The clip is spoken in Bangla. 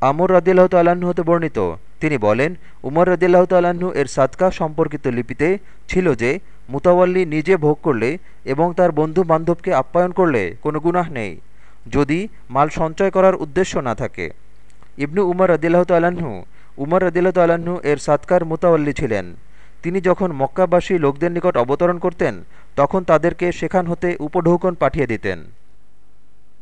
আমর রদিল্লাহ তাল্লাহ্ন হতে বর্ণিত। তিনি বলেন, উমর রদিল্লাহ তাল্লাহ্ন এর সাদকা সম্পর্কিত লিপিতে ছিল যে, মুতাওয়াল্লি নিজে ভোগ করলে এবং তার বন্ধু বান্ধবকে আপ্যায়ন করলে কোনো গুনাহ নেই, যদি মাল সঞ্চয় করার উদ্দেশ্য না থাকে। ইবনু উমর রদিল্লাহ তাল্লাহ্ন উমর রদিল্লাহ তাল্লাহ্ন এর সাদকার মুতাওয়াল্লি ছিলেন। তিনি যখন মক্কাবাসী লোকদের নিকট অবতরণ করতেন, তখন তাদেরকে সেখান হতে উপঢৌকন পাঠিয়ে দিতেন।